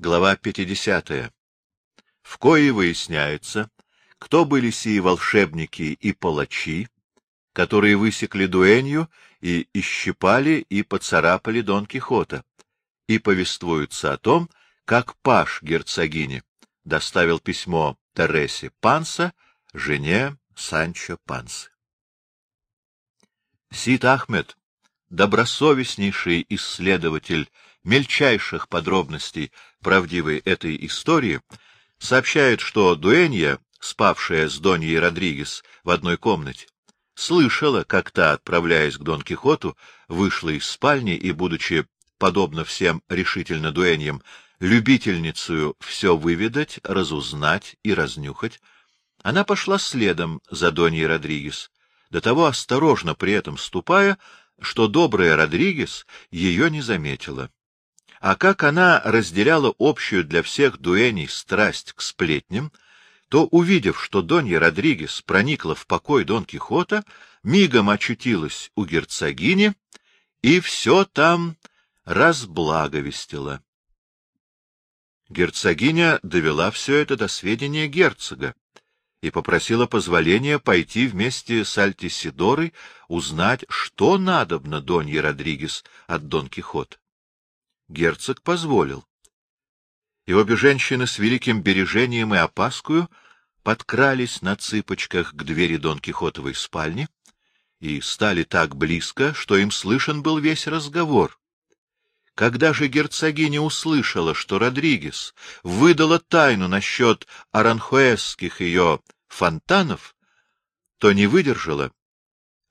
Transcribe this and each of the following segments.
Глава 50. В кое выясняется, кто были сии волшебники и палачи, которые высекли дуэнью и исщипали и поцарапали Дон Кихота, и повествуются о том, как паш герцогини доставил письмо Тересе Панса, жене Санчо Пансы. Сид Ахмед, добросовестнейший исследователь мельчайших подробностей правдивой этой истории, сообщает, что Дуэнья, спавшая с Доньей Родригес в одной комнате, слышала, как та, отправляясь к Дон Кихоту, вышла из спальни и, будучи, подобно всем решительно дуэньям, любительницею все выведать, разузнать и разнюхать, она пошла следом за Доньей Родригес, до того осторожно при этом ступая, что добрая Родригес ее не заметила. А как она разделяла общую для всех дуэней страсть к сплетням, то, увидев, что Донья Родригес проникла в покой Дон Кихота, мигом очутилась у герцогини и все там разблаговестила. Герцогиня довела все это до сведения герцога и попросила позволения пойти вместе с Альтисидорой узнать, что надобно Донье Родригес от Дон Кихота. Герцог позволил. И обе женщины с великим бережением и опаскою подкрались на цыпочках к двери Дон Кихотовой спальни и стали так близко, что им слышен был весь разговор. Когда же герцогиня услышала, что Родригес выдала тайну насчет аранхуэсских ее фонтанов, то не выдержала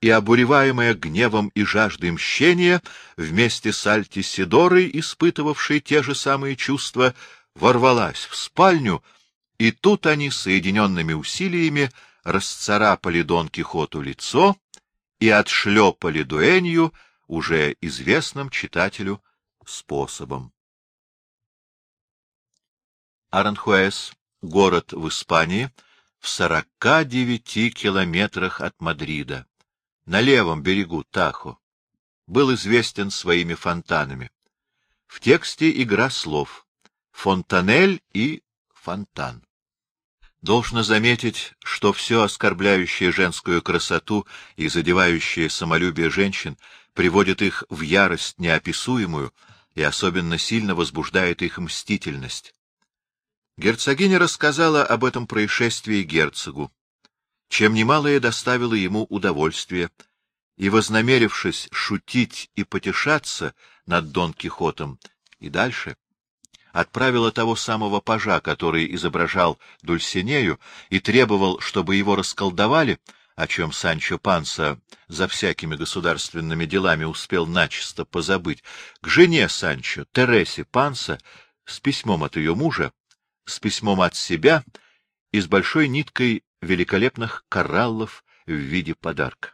и, обуреваемая гневом и жаждой мщения, вместе с Альтисидорой, испытывавшей те же самые чувства, ворвалась в спальню, и тут они соединенными усилиями расцарапали Дон Кихоту лицо и отшлепали дуэнью, уже известным читателю, способом. Аранхуэс — город в Испании, в сорока девяти километрах от Мадрида, на левом берегу Тахо, был известен своими фонтанами. В тексте игра слов «фонтанель» и «фонтан». Должно заметить, что все оскорбляющее женскую красоту и задевающее самолюбие женщин приводит их в ярость неописуемую и особенно сильно возбуждает их мстительность. Герцогиня рассказала об этом происшествии герцогу, чем немалое доставило ему удовольствие, и, вознамерившись шутить и потешаться над Дон Кихотом и дальше, отправила того самого пажа, который изображал Дульсинею, и требовал, чтобы его расколдовали, о чем Санчо Панса за всякими государственными делами успел начисто позабыть, к жене Санчо, Тересе Панса, с письмом от ее мужа, с письмом от себя и с большой ниткой великолепных кораллов в виде подарка.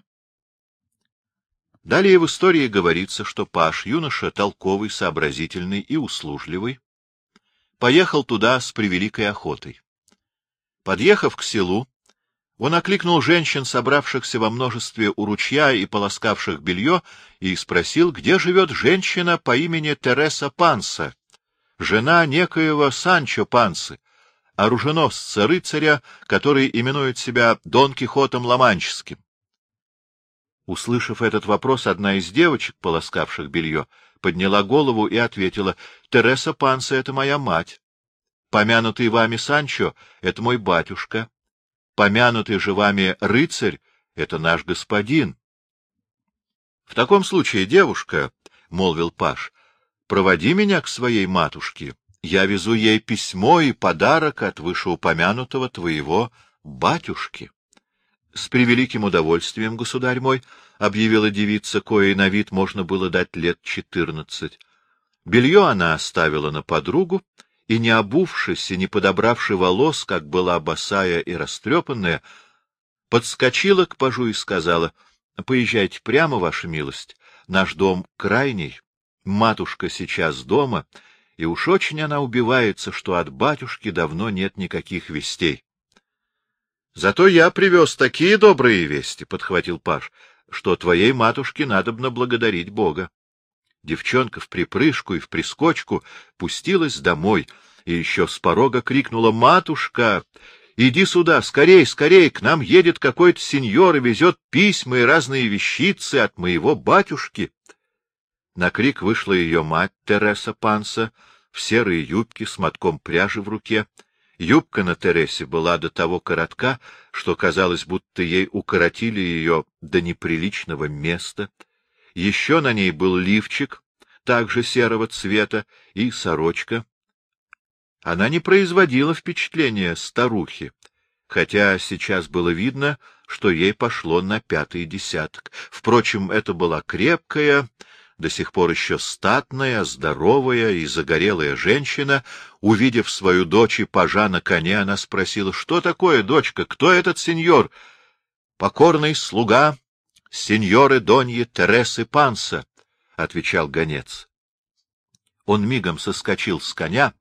Далее в истории говорится, что Паш, юноша толковый, сообразительный и услужливый, поехал туда с превеликой охотой. Подъехав к селу, он окликнул женщин, собравшихся во множестве у ручья и полоскавших белье, и спросил, где живет женщина по имени Тереса Панса, жена некоего Санчо Пансы, оруженосца рыцаря, который именует себя Дон Кихотом Ломанческим. Услышав этот вопрос, одна из девочек, полоскавших белье, подняла голову и ответила, — Тереса Панса — это моя мать. Помянутый вами Санчо — это мой батюшка. Помянутый же вами рыцарь — это наш господин. — В таком случае, девушка, — молвил Паш, — проводи меня к своей матушке я везу ей письмо и подарок от вышеупомянутого твоего батюшки. — С превеликим удовольствием, государь мой, — объявила девица, коей на вид можно было дать лет четырнадцать. Белье она оставила на подругу, и, не обувшись и не подобравши волос, как была босая и растрепанная, подскочила к пажу и сказала, — Поезжайте прямо, ваша милость, наш дом крайний, матушка сейчас дома, — и уж очень она убивается, что от батюшки давно нет никаких вестей. — Зато я привез такие добрые вести, — подхватил Паш, — что твоей матушке надобно благодарить Бога. Девчонка в припрыжку и в прискочку пустилась домой, и еще с порога крикнула «Матушка! Иди сюда, скорей, скорей, к нам едет какой-то сеньор и везет письма и разные вещицы от моего батюшки!» На крик вышла ее мать Тереса Панса в серой юбке с мотком пряжи в руке. Юбка на Тересе была до того коротка, что казалось, будто ей укоротили ее до неприличного места. Еще на ней был лифчик, также серого цвета, и сорочка. Она не производила впечатления старухи, хотя сейчас было видно, что ей пошло на пятый десяток. Впрочем, это была крепкая, до сих пор еще статная, здоровая и загорелая женщина, увидев свою дочь и пажа на коне, она спросила, что такое, дочка, кто этот сеньор? Покорный слуга сеньоры Доньи Тересы Панса, — отвечал гонец. Он мигом соскочил с коня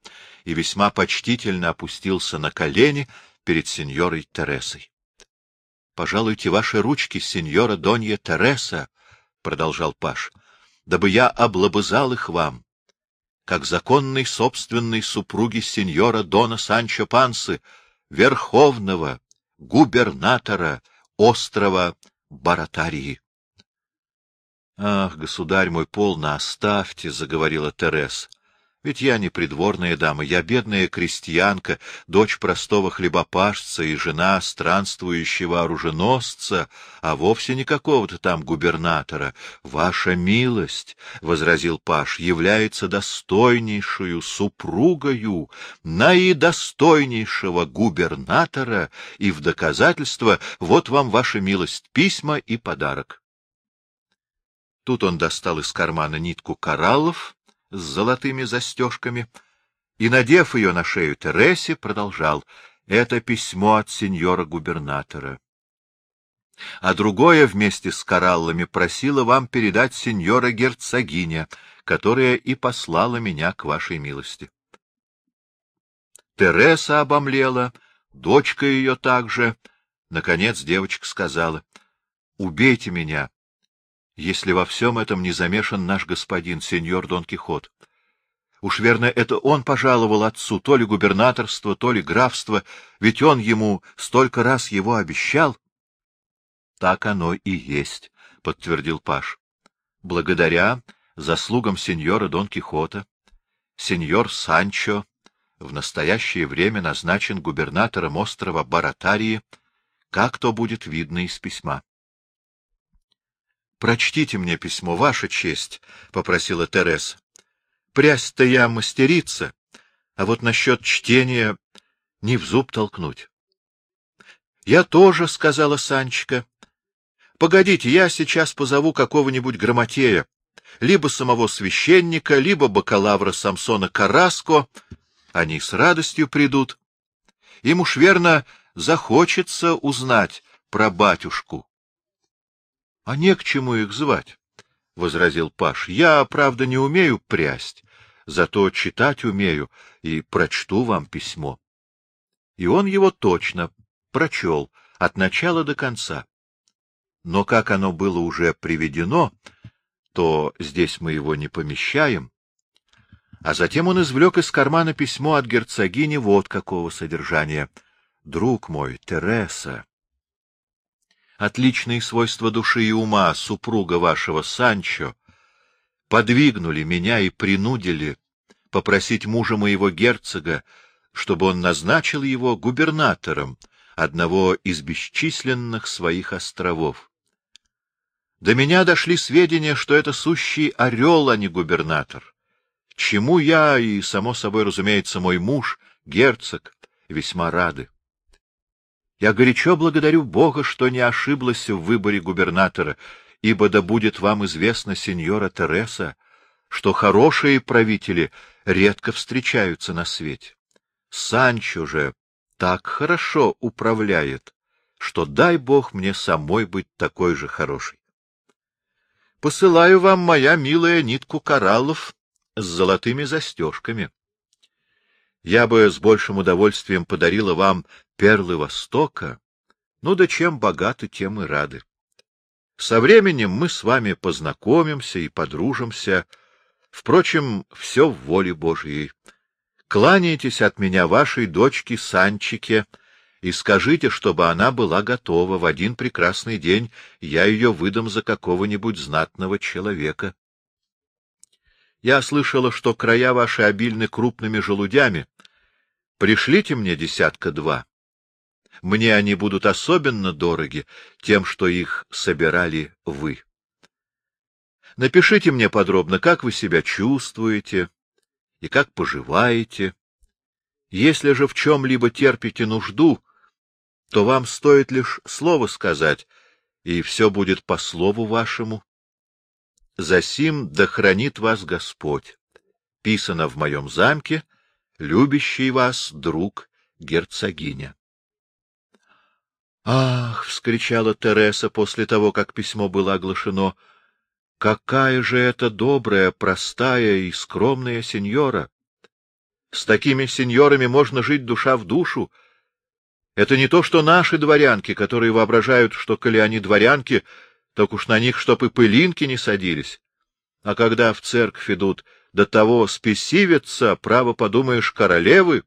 и весьма почтительно опустился на колени перед сеньорой Тересой. — Пожалуйте ваши ручки, сеньора Донья Тереса, — продолжал Паш, — дабы я облобызал их вам, как законной собственной супруги сеньора Дона Санчо Пансы, верховного губернатора острова Баратарии. — Ах, государь мой, полно оставьте, — заговорила Терес. — Ведь я не придворная дама, я бедная крестьянка, дочь простого хлебопашца и жена странствующего оруженосца, а вовсе не какого-то там губернатора. Ваша милость, — возразил Паш, — является достойнейшую супругою наидостойнейшего губернатора, и в доказательство вот вам ваша милость, письма и подарок. Тут он достал из кармана нитку кораллов с золотыми застежками и, надев ее на шею Тересе, продолжал «Это письмо от сеньора-губернатора». А другое вместе с кораллами просила вам передать сеньора-герцогиня, которая и послала меня к вашей милости. Тереса обомлела, дочка ее также. Наконец девочка сказала, — Убейте меня, если во всем этом не замешан наш господин, сеньор Дон Кихот. Уж верно, это он пожаловал отцу то ли губернаторство, то ли графство, ведь он ему столько раз его обещал. — Так оно и есть, — подтвердил Паш. — Благодаря заслугам сеньора Дон Кихота, сеньор Санчо в настоящее время назначен губернатором острова Баратарии, как то будет видно из письма. Прочтите мне письмо, Ваша честь, — попросила Терesa. Прясть-то я мастерица, а вот насчет чтения не в зуб толкнуть. — Я тоже, — сказала Санечка. — Погодите, я сейчас позову какого-нибудь грамотея, либо самого священника, либо бакалавра Самсона Караско. Они с радостью придут. Им уж верно захочется узнать про батюшку. — А не к чему их звать, — возразил Паш. — Я, правда, не умею прясть, зато читать умею и прочту вам письмо. И он его точно прочел от начала до конца. Но как оно было уже приведено, то здесь мы его не помещаем. А затем он извлек из кармана письмо от герцогини вот какого содержания. «Друг мой, Тереса, отличные свойства души и ума супруга вашего Санчо подвигнули меня и принудили попросить мужа моего герцога, чтобы он назначил его губернатором одного из бесчисленных своих островов. До меня дошли сведения, что это сущий орел, а не губернатор, чему я и, само собой разумеется, мой муж, герцог, весьма рады. Я горячо благодарю Бога, что не ошиблась в выборе губернатора, ибо да будет вам известно, сеньора Тереса, что хорошие правители редко встречаются на свете. Санчо же так хорошо управляет, что дай Бог мне самой быть такой же хорошей. Посылаю вам, моя милая, нитку кораллов с золотыми застежками. Я бы с большим удовольствием подарила вам перлы Востока, ну да чем богаты, тем и рады. Со временем мы с вами познакомимся и подружимся, впрочем, все в воле Божьей. Кланяйтесь от меня вашей дочке Санчике и скажите, чтобы она была готова. В один прекрасный день я ее выдам за какого-нибудь знатного человека. Я слышала, что края ваши обильны крупными желудями. Пришлите мне десятка-два. Мне они будут особенно дороги тем, что их собирали вы. Напишите мне подробно, как вы себя чувствуете, и как поживаете. Если же в чем-либо терпите нужду, то вам стоит лишь слово сказать, и все будет по слову вашему. Засим да хранит вас Господь. Писано в моем замке, любящий вас друг герцогиня. «Ах!» — вскричала Тереса после того, как письмо было оглашено — Какая же это добрая, простая и скромная сеньора! С такими сеньорами можно жить душа в душу. Это не то, что наши дворянки, которые воображают, что, коли они дворянки, так уж на них чтоб и пылинки не садились. А когда в церковь идут до того спесивятся, право подумаешь, королевы.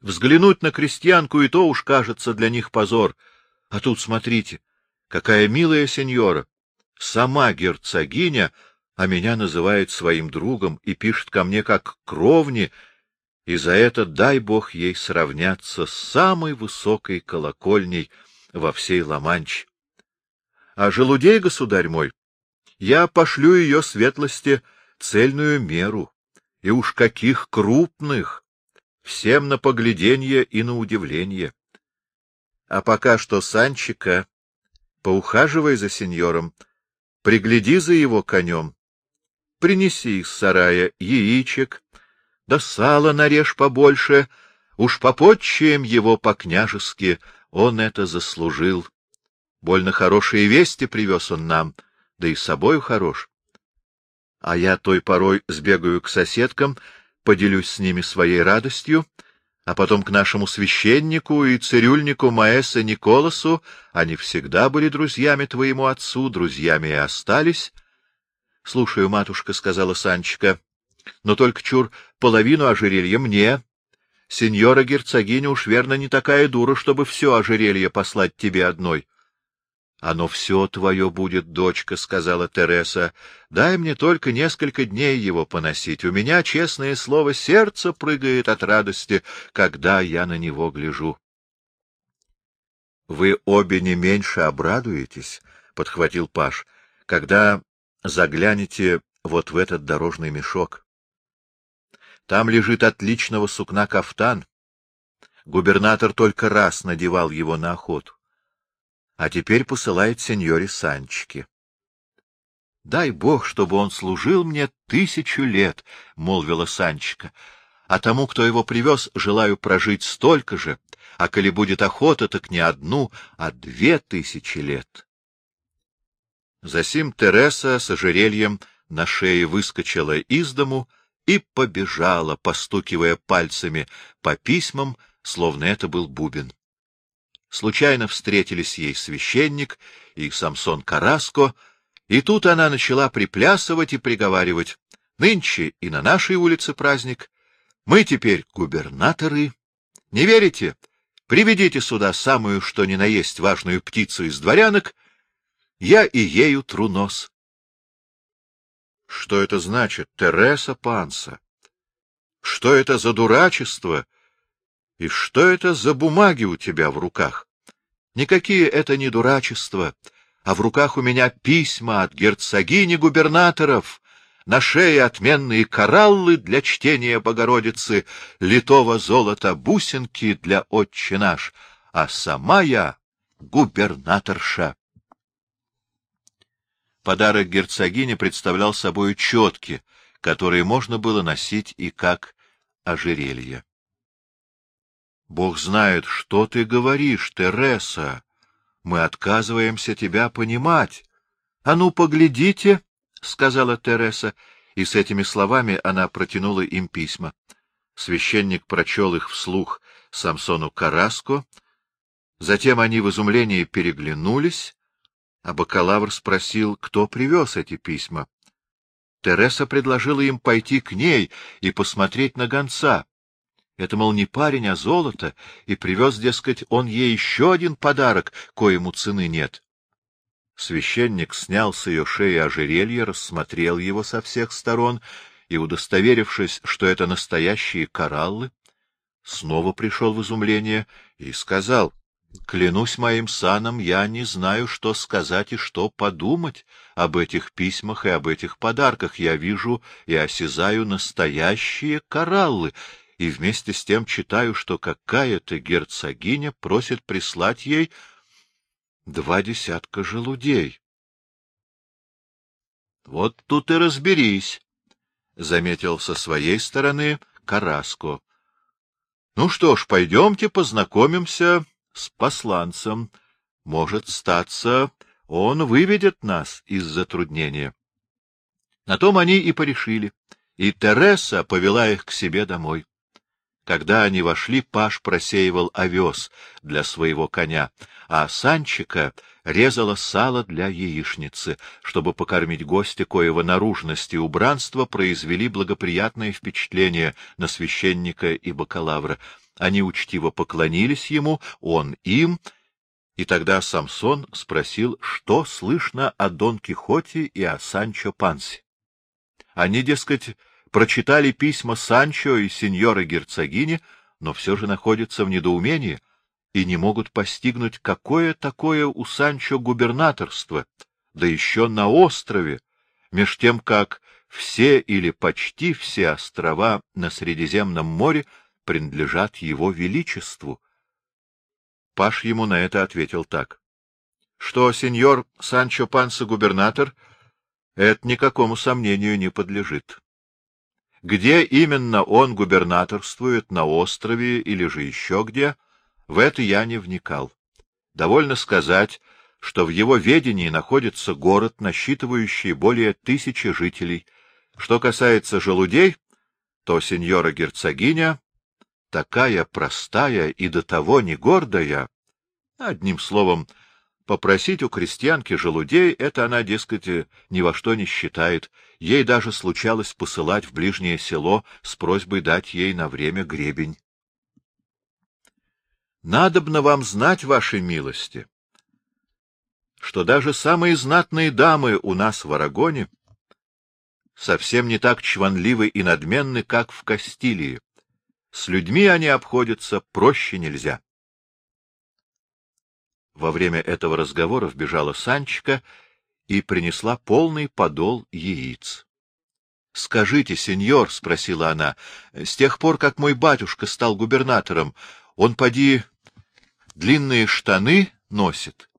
Взглянуть на крестьянку и то уж кажется для них позор. А тут смотрите, какая милая сеньора! сама герцогиня, а меня называет своим другом и пишет ко мне как кровни, и за это дай бог ей сравняться с самой высокой колокольней во всей Ла-Манче. А желудей, государь мой, я пошлю ее светлости цельную меру, и уж каких крупных, всем на погляденье и на удивление. А пока что Санчика, поухаживай за сеньором, пригляди за его конем, принеси из сарая яичек, да сало нарежь побольше, уж попотчаем его по-княжески, он это заслужил. Больно хорошие вести привез он нам, да и с собою хорош. А я той порой сбегаю к соседкам, поделюсь с ними своей радостью, а потом к нашему священнику и цирюльнику Маэса Николасу, они всегда были друзьями твоему отцу, друзьями и остались. — Слушаю, матушка, — сказала Санчика, — но только чур половину ожерелья мне. Сеньора герцогиня уж верно не такая дура, чтобы все ожерелье послать тебе одной. — Оно все твое будет, дочка, — сказала Тереса. — Дай мне только несколько дней его поносить. У меня, честное слово, сердце прыгает от радости, когда я на него гляжу. — Вы обе не меньше обрадуетесь, — подхватил Паш, — когда заглянете вот в этот дорожный мешок. Там лежит отличного сукна кафтан. Губернатор только раз надевал его на охоту а теперь посылает сеньоре Санчики. — Дай бог, чтобы он служил мне тысячу лет, — молвила Санчика, — а тому, кто его привез, желаю прожить столько же, а коли будет охота, так не одну, а две тысячи лет. Засим Тереса с ожерельем на шее выскочила из дому и побежала, постукивая пальцами по письмам, словно это был бубен. Случайно встретились ей священник и Самсон Караско, и тут она начала приплясывать и приговаривать. Нынче и на нашей улице праздник. Мы теперь губернаторы. Не верите? Приведите сюда самую, что ни на есть, важную птицу из дворянок. Я и ею тру нос. Что это значит, Тереса Панса? Что это за дурачество? И что это за бумаги у тебя в руках? Никакие это не дурачества, а в руках у меня письма от герцогини губернаторов, на шее отменные кораллы для чтения Богородицы, литого золота бусинки для отче наш, а сама я губернаторша. Подарок герцогини представлял собой четки, которые можно было носить и как ожерелье. Бог знает, что ты говоришь, Тереса. Мы отказываемся тебя понимать. — А ну, поглядите, — сказала Тереса, и с этими словами она протянула им письма. Священник прочел их вслух Самсону Караско. Затем они в изумлении переглянулись, а бакалавр спросил, кто привез эти письма. Тереса предложила им пойти к ней и посмотреть на гонца. Это, мол, не парень, а золото, и привез, дескать, он ей еще один подарок, коему цены нет. Священник снял с ее шеи ожерелье, рассмотрел его со всех сторон и, удостоверившись, что это настоящие кораллы, снова пришел в изумление и сказал, Клянусь моим саном, я не знаю, что сказать и что подумать об этих письмах и об этих подарках. Я вижу и осязаю настоящие кораллы, и вместе с тем читаю, что какая-то герцогиня просит прислать ей два десятка желудей. — Вот тут и разберись, — заметил со своей стороны Караско. — Ну что ж, пойдемте познакомимся с посланцем. Может статься, он выведет нас из затруднения. На том они и порешили, и Тереса повела их к себе домой. Когда они вошли, Паш просеивал овес для своего коня, а Санчика резала сало для яичницы, чтобы покормить гостя, коего наружность и убранство произвели благоприятное впечатление на священника и бакалавра. Они учтиво поклонились ему, он им, и тогда Самсон спросил, что слышно о Дон Кихоте и о Санчо Пансе. Они, дескать, прочитали письма Санчо и сеньоры герцогини, но все же находятся в недоумении и не могут постигнуть, какое такое у Санчо губернаторство, да еще на острове, меж тем как все или почти все острова на Средиземном море принадлежат его величеству. Паш ему на это ответил так. — Что сеньор Санчо Панса губернатор, это никакому сомнению не подлежит. Где именно он губернаторствует, на острове или же еще где, в это я не вникал. Довольно сказать, что в его ведении находится город, насчитывающий более тысячи жителей. Что касается желудей, то сеньора-герцогиня такая простая и до того не гордая. Одним словом, Попросить у крестьянки желудей — это она, дескать, ни во что не считает. Ей даже случалось посылать в ближнее село с просьбой дать ей на время гребень. Надобно вам знать, вашей милости, что даже самые знатные дамы у нас в Арагоне совсем не так чванливы и надменны, как в Кастилии. С людьми они обходятся проще нельзя. Во время этого разговора вбежала Санчика и принесла полный подол яиц. — Скажите, сеньор, — спросила она, — с тех пор, как мой батюшка стал губернатором, он, поди, длинные штаны носит?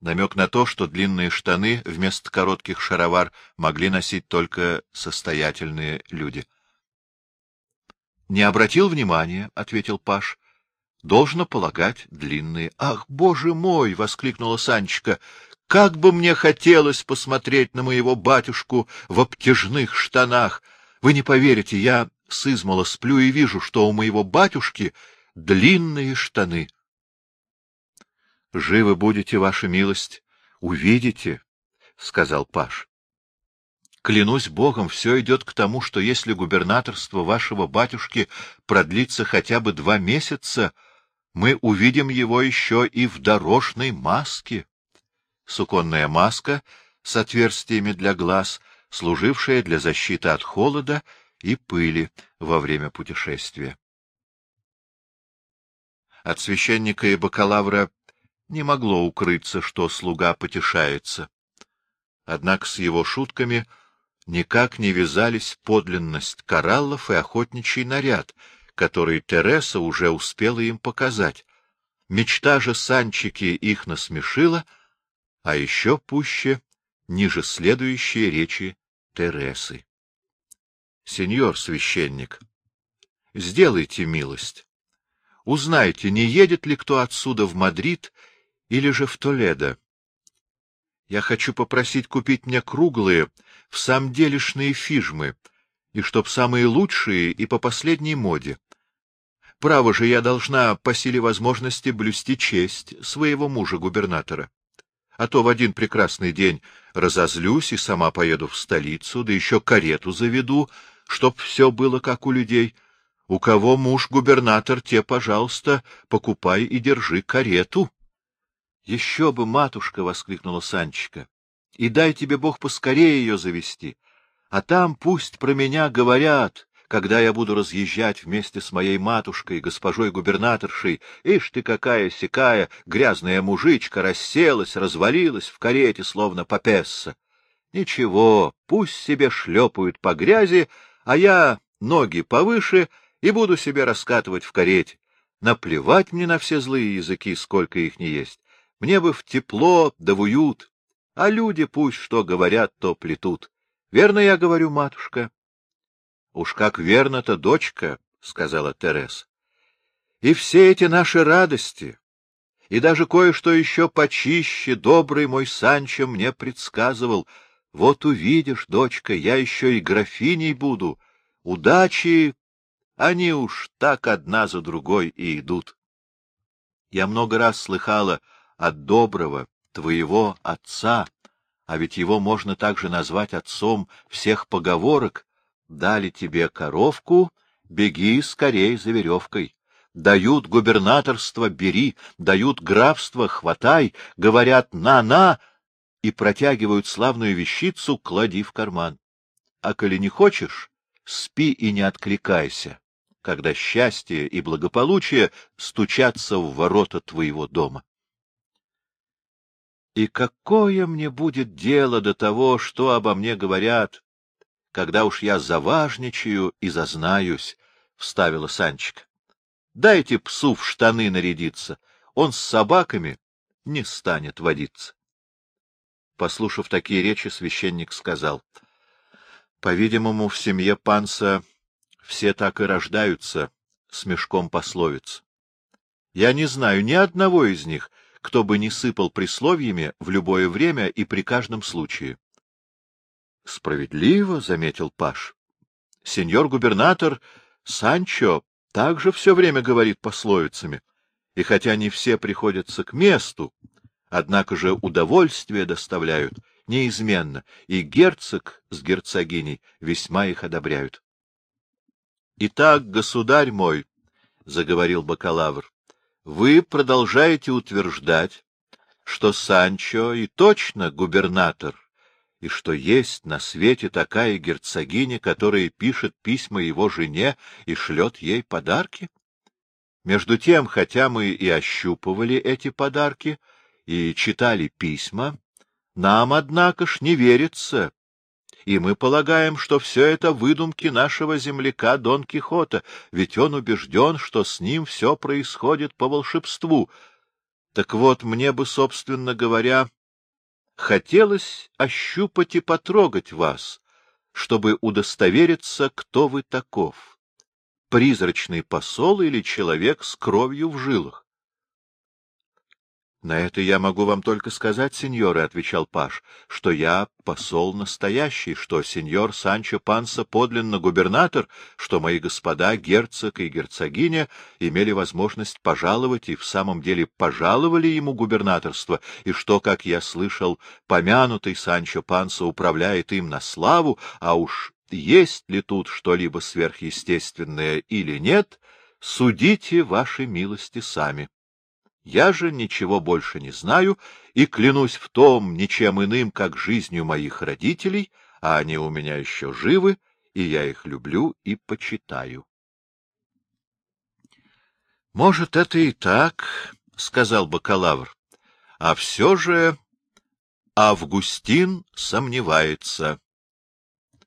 Намек на то, что длинные штаны вместо коротких шаровар могли носить только состоятельные люди. — Не обратил внимания, — ответил Паш. Должно полагать, длинные. — Ах, боже мой! — воскликнула Санечка. — Как бы мне хотелось посмотреть на моего батюшку в обтяжных штанах! Вы не поверите, я с измала сплю и вижу, что у моего батюшки длинные штаны. — Живы будете, ваша милость, увидите, — сказал Паш. Клянусь Богом, все идет к тому, что если губернаторство вашего батюшки продлится хотя бы два месяца, мы увидим его еще и в дорожной маске. Суконная маска с отверстиями для глаз, служившая для защиты от холода и пыли во время путешествия. От священника и бакалавра не могло укрыться, что слуга потешается. Однако с его шутками никак не вязались подлинность кораллов и охотничий наряд — который Тереса уже успела им показать. Мечта же Санчики их насмешила, а еще пуще ниже следующие речи Тересы. — Сеньор священник, сделайте милость. Узнайте, не едет ли кто отсюда в Мадрид или же в Толедо. Я хочу попросить купить мне круглые, в самом делешные фижмы, и чтоб самые лучшие и по последней моде. Право же, я должна по силе возможности блюсти честь своего мужа-губернатора. А то в один прекрасный день разозлюсь и сама поеду в столицу, да еще карету заведу, чтоб все было как у людей. У кого муж губернатор, те, пожалуйста, покупай и держи карету. — Еще бы, матушка! — воскликнула Санчика. — И дай тебе Бог поскорее ее завести. А там пусть про меня говорят, когда я буду разъезжать вместе с моей матушкой, госпожой губернаторшей. Ишь ты какая сякая, грязная мужичка, расселась, развалилась в карете, словно попесса. Ничего, пусть себе шлепают по грязи, а я ноги повыше и буду себе раскатывать в карете. Наплевать мне на все злые языки, сколько их не есть. Мне бы в тепло да в уют, а люди пусть что говорят, то плетут. Верно я говорю, матушка? — Уж как верно-то, дочка, — сказала Терес. — И все эти наши радости, и даже кое-что еще почище, добрый мой Санчо мне предсказывал. Вот увидишь, дочка, я еще и графиней буду. Удачи, они уж так одна за другой и идут. Я много раз слыхала от доброго, твоего отца, а ведь его можно также назвать отцом всех поговорок, дали тебе коровку, беги скорей за веревкой. Дают губернаторство — бери, дают графство — хватай, говорят «на-на» и протягивают славную вещицу — клади в карман. А коли не хочешь, спи и не откликайся, когда счастье и благополучие стучатся в ворота твоего дома. И какое мне будет дело до того, что обо мне говорят, когда уж я заважничаю и зазнаюсь, — вставила Санчика. — Дайте псу в штаны нарядиться, он с собаками не станет водиться. Послушав такие речи, священник сказал, — По-видимому, в семье панса все так и рождаются с мешком пословиц. Я не знаю ни одного из них, кто бы не сыпал присловиями в любое время и при каждом случае. — Справедливо, — заметил Паш. — Сеньор губернатор Санчо также все время говорит пословицами, и хотя не все приходятся к месту, однако же удовольствие доставляют неизменно, и герцог с герцогиней весьма их одобряют. — Итак, государь мой, — заговорил бакалавр, вы продолжаете утверждать, что Санчо и точно губернатор, и что есть на свете такая герцогиня, которая пишет письма его жене и шлет ей подарки? Между тем, хотя мы и ощупывали эти подарки и читали письма, нам, однако ж, не верится, и мы полагаем, что все это выдумки нашего земляка Дон Кихота, ведь он убежден, что с ним все происходит по волшебству. Так вот, мне бы, собственно говоря, хотелось ощупать и потрогать вас, чтобы удостовериться, кто вы таков — призрачный посол или человек с кровью в жилах. — На это я могу вам только сказать, сеньоры, — отвечал Паш, — что я посол настоящий, что сеньор Санчо Панса подлинно губернатор, что мои господа, герцог и герцогиня, имели возможность пожаловать и в самом деле пожаловали ему губернаторство, и что, как я слышал, помянутый Санчо Панса управляет им на славу, а уж есть ли тут что-либо сверхъестественное или нет, судите, ваши милости, сами. Я же ничего больше не знаю и клянусь в том ничем иным, как жизнью моих родителей, а они у меня еще живы, и я их люблю и почитаю. — Может, это и так, — сказал бакалавр, — а все же Августин сомневается.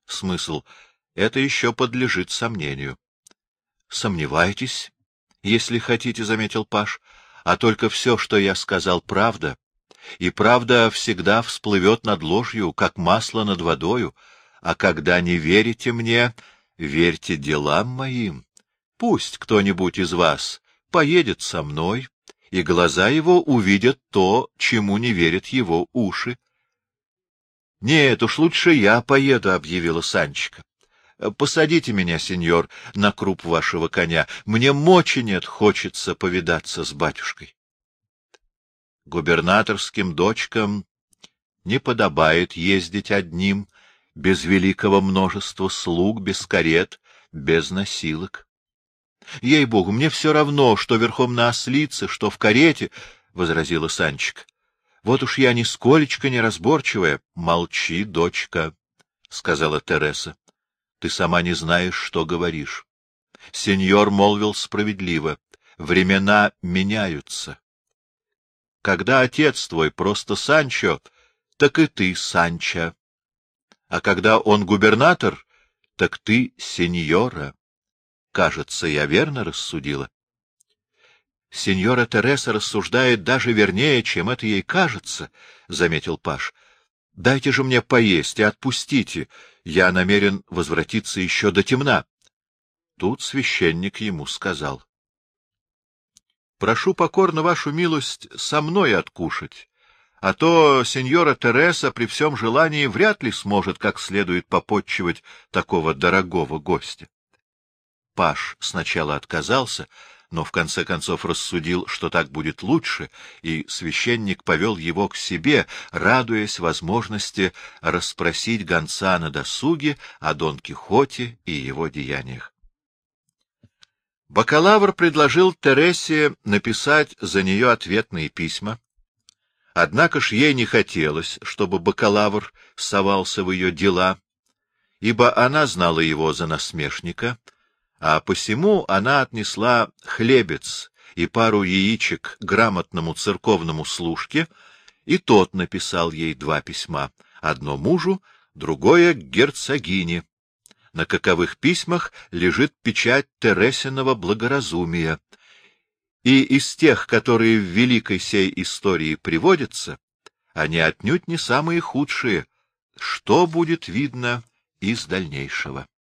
Смысл — это еще подлежит сомнению. — Сомневаетесь, если хотите, — заметил Паш, — а только все, что я сказал, правда, и правда всегда всплывет над ложью, как масло над водою, а когда не верите мне, верьте делам моим. Пусть кто-нибудь из вас поедет со мной, и глаза его увидят то, чему не верят его уши. — Нет уж, лучше я поеду, — объявила Санчика. — Посадите меня, сеньор, на круп вашего коня. Мне мочи нет, хочется повидаться с батюшкой. Губернаторским дочкам не подобает ездить одним, без великого множества слуг, без карет, без носилок. Ей-богу, мне все равно, что верхом на ослице, что в карете, — возразила Санчик. Вот уж я нисколечко не разборчивая. — Молчи, дочка, — сказала Тереса. — Ты сама не знаешь, что говоришь. Сеньор молвил справедливо. Времена меняются. Когда отец твой просто Санчо, так и ты Санчо. А когда он губернатор, так ты сеньора. Кажется, я верно рассудила. Сеньора Тереса рассуждает даже вернее, чем это ей кажется, — заметил Паш. — Дайте же мне поесть и отпустите. Я намерен возвратиться еще до темна. Тут священник ему сказал. — Прошу покорно вашу милость со мной откушать, а то сеньора Тереса при всем желании вряд ли сможет как следует попотчевать такого дорогого гостя. Паш сначала отказался, но в конце концов рассудил, что так будет лучше, и священник повел его к себе, радуясь возможности расспросить гонца на досуге о Дон Кихоте и его деяниях. Бакалавр предложил Тересе написать за нее ответные письма, однако ж ей не хотелось, чтобы бакалавр совался в ее дела, ибо она знала его за насмешника — а посему она отнесла хлебец и пару яичек грамотному церковному служке, и тот написал ей два письма, одно мужу, другое — герцогине. На каковых письмах лежит печать Тересиного благоразумия. И из тех, которые в великой сей истории приводятся, они отнюдь не самые худшие, что будет видно из дальнейшего.